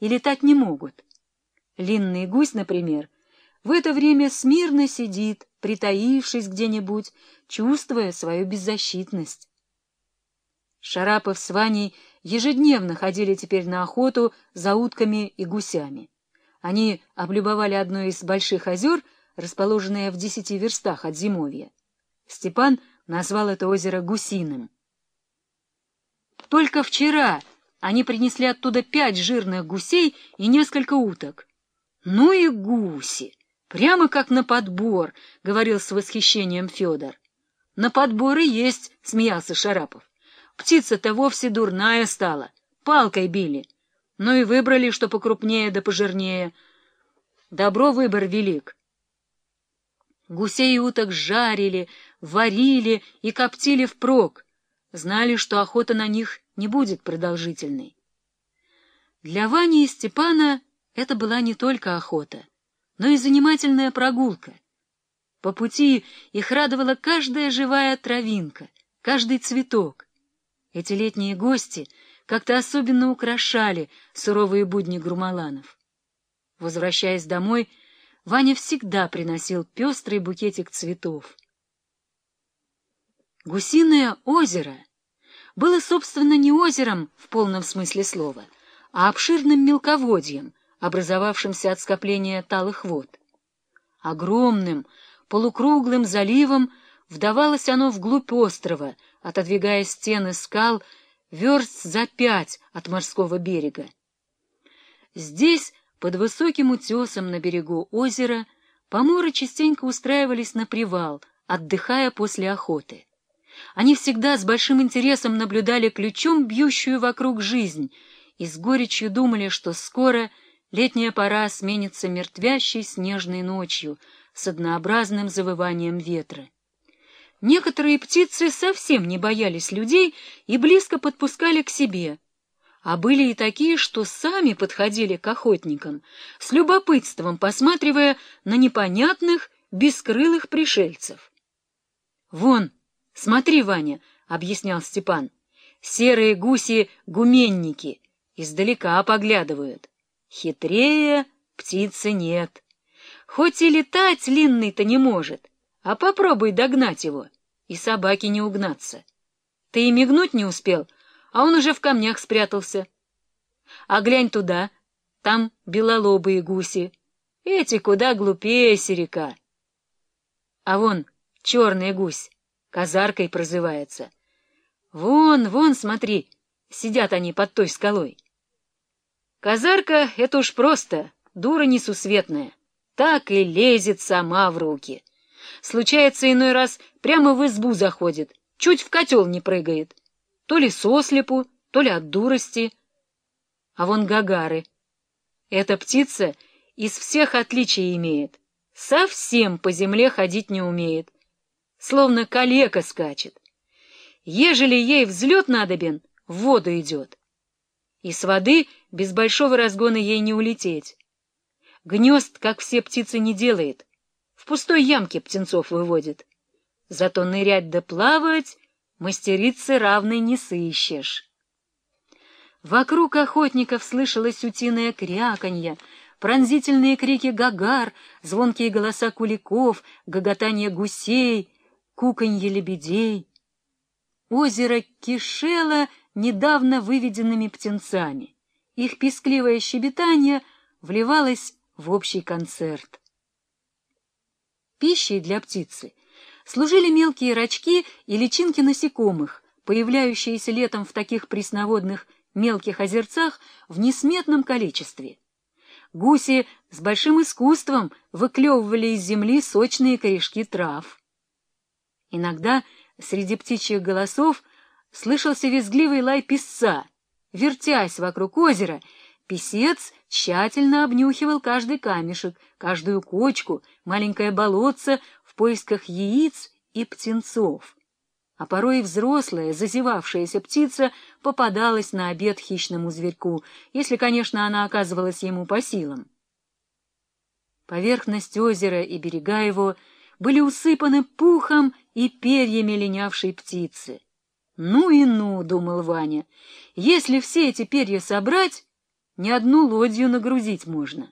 и летать не могут. Линный гусь, например, в это время смирно сидит, притаившись где-нибудь, чувствуя свою беззащитность. Шарапов с Ваней ежедневно ходили теперь на охоту за утками и гусями. Они облюбовали одно из больших озер, расположенное в десяти верстах от зимовья. Степан назвал это озеро Гусиным. Только вчера они принесли оттуда пять жирных гусей и несколько уток. Ну и гуси! Прямо как на подбор, — говорил с восхищением Федор. На подбор и есть, — смеялся Шарапов. Птица-то вовсе дурная стала, палкой били. Ну и выбрали, что покрупнее да пожирнее. Добро выбор велик. Гусей и уток жарили, варили и коптили впрок. Знали, что охота на них не будет продолжительной. Для Вани и Степана это была не только охота, но и занимательная прогулка. По пути их радовала каждая живая травинка, каждый цветок. Эти летние гости как-то особенно украшали суровые будни Грумаланов. Возвращаясь домой, Ваня всегда приносил пестрый букетик цветов. Гусиное озеро было, собственно, не озером в полном смысле слова, а обширным мелководьем, образовавшимся от скопления талых вод. Огромным, полукруглым заливом вдавалось оно вглубь острова, отодвигая стены скал верст за пять от морского берега. Здесь, под высоким утесом на берегу озера, поморы частенько устраивались на привал, отдыхая после охоты. Они всегда с большим интересом наблюдали ключом бьющую вокруг жизнь и с горечью думали, что скоро летняя пора сменится мертвящей снежной ночью с однообразным завыванием ветра. Некоторые птицы совсем не боялись людей и близко подпускали к себе, а были и такие, что сами подходили к охотникам, с любопытством посматривая на непонятных, бескрылых пришельцев. «Вон!» Смотри, Ваня, — объяснял Степан, — серые гуси-гуменники издалека поглядывают. Хитрее птицы нет. Хоть и летать линный-то не может, а попробуй догнать его, и собаки не угнаться. Ты и мигнуть не успел, а он уже в камнях спрятался. А глянь туда, там белолобые гуси. Эти куда глупее серика. А вон черный гусь Казаркой прозывается. Вон, вон, смотри, сидят они под той скалой. Казарка — это уж просто, дура несусветная. Так и лезет сама в руки. Случается, иной раз прямо в избу заходит, чуть в котел не прыгает. То ли сослепу, то ли от дурости. А вон гагары. Эта птица из всех отличий имеет. Совсем по земле ходить не умеет словно калека скачет. Ежели ей взлет надобен, в воду идет. И с воды без большого разгона ей не улететь. Гнезд, как все птицы, не делает. В пустой ямке птенцов выводит. Зато нырять да плавать мастерицы равной не сыщешь. Вокруг охотников слышалось утиное кряканье, пронзительные крики гагар, звонкие голоса куликов, гоготание гусей — куканье лебедей. Озеро кишело недавно выведенными птенцами. Их пескливое щебетание вливалось в общий концерт. Пищей для птицы служили мелкие рачки и личинки насекомых, появляющиеся летом в таких пресноводных мелких озерцах в несметном количестве. Гуси с большим искусством выклевывали из земли сочные корешки трав. Иногда среди птичьих голосов слышался визгливый лай песца. Вертясь вокруг озера, песец тщательно обнюхивал каждый камешек, каждую кочку, маленькое болотце в поисках яиц и птенцов. А порой взрослая, зазевавшаяся птица попадалась на обед хищному зверьку, если, конечно, она оказывалась ему по силам. Поверхность озера и берега его были усыпаны пухом и перьями линявшей птицы. «Ну и ну», — думал Ваня, — «если все эти перья собрать, не одну лодью нагрузить можно.